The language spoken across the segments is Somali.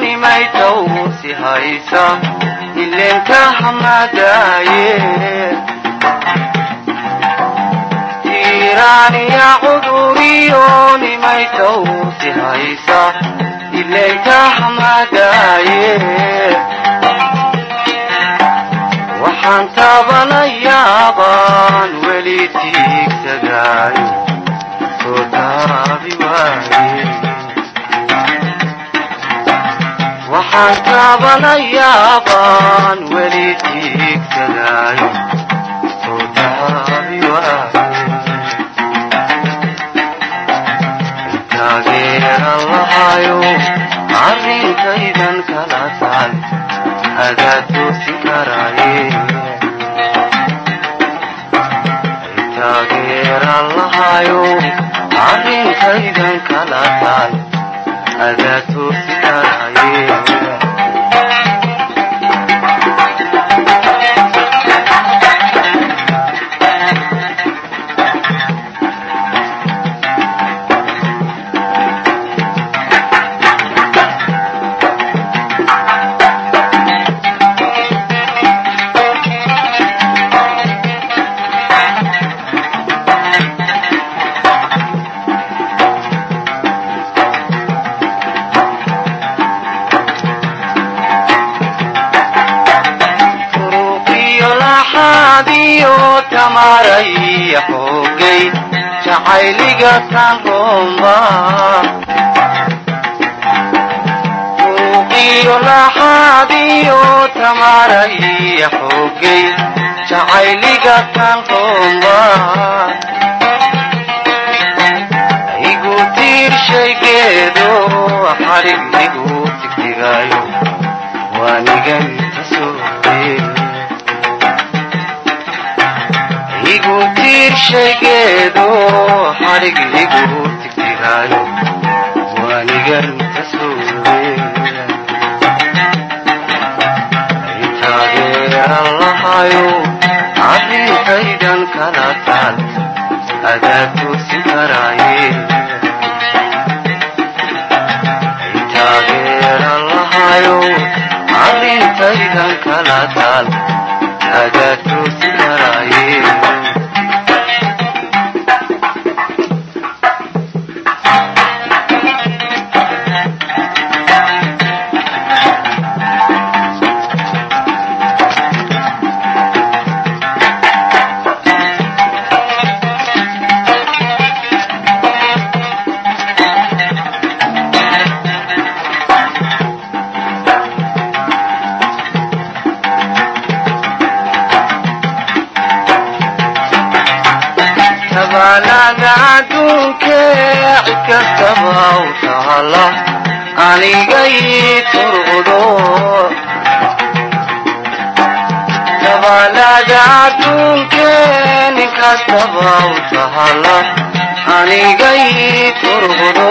nimay tawsi haysa ilenka hamadaaye tiiraaniya cuduriyo nimay tawsi haysa ilenka hamadaaye waxaan taabanayaabaan weli tiigsadaayo soo taabi waaye waxaan taabanayaabaan weli tiigsadaayo soo taabi waaye taageera lahayo arrinkaydan kala taal adaa toosi karaaye taageera lahayo arrinkaydan kala taal adaa toosi laxaadiyo tamaraya xoogay jacayliga tan roomba turuqiyo laxaadiyo tamaraya xoogay jacayliga tan roomba igu tiirshaygeedo xarig igu tigtigayo waanigan igu tiirshaygeedo xarig igu tigtigaayo waanigan tasooye taageera lahayo arrinkaydan kala taal adaa toosin karaaye taageera lahayo arrintaydan kala taal adaa dhulkee katabau taala anigay turgudo dabalada adduunkee ninkastabau tahala anigay turgudo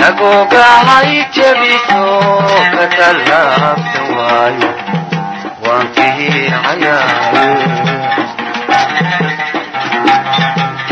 nagogahay jabiso katalaabta waayo waan fiicayaayo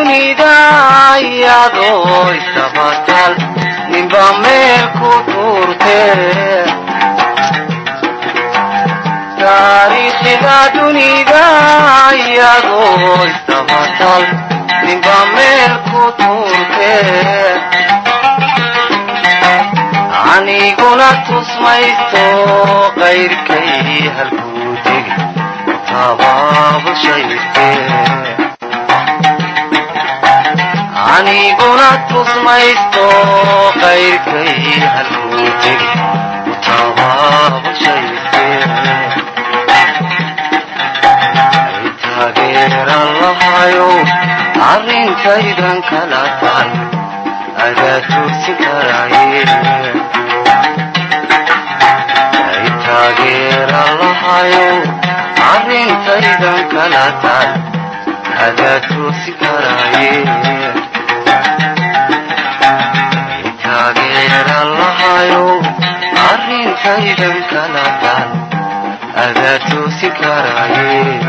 taariikhda dunida iyadoo isdabatal ninba meel ku tuurte taariikh sidaa dunida iyadoo isdabatal ninba meel ku tuurtee aniguna tusmaysto qayrkay halkuu tegi tabaabulshayste aniguna tusmaysto qayrkay lahayo arrintaydan kala tahay adaa tuursi karaaye taageera lahayo arrintaydan kala tahay adaa tuursi karaaye حيدا أذا أذات سكراني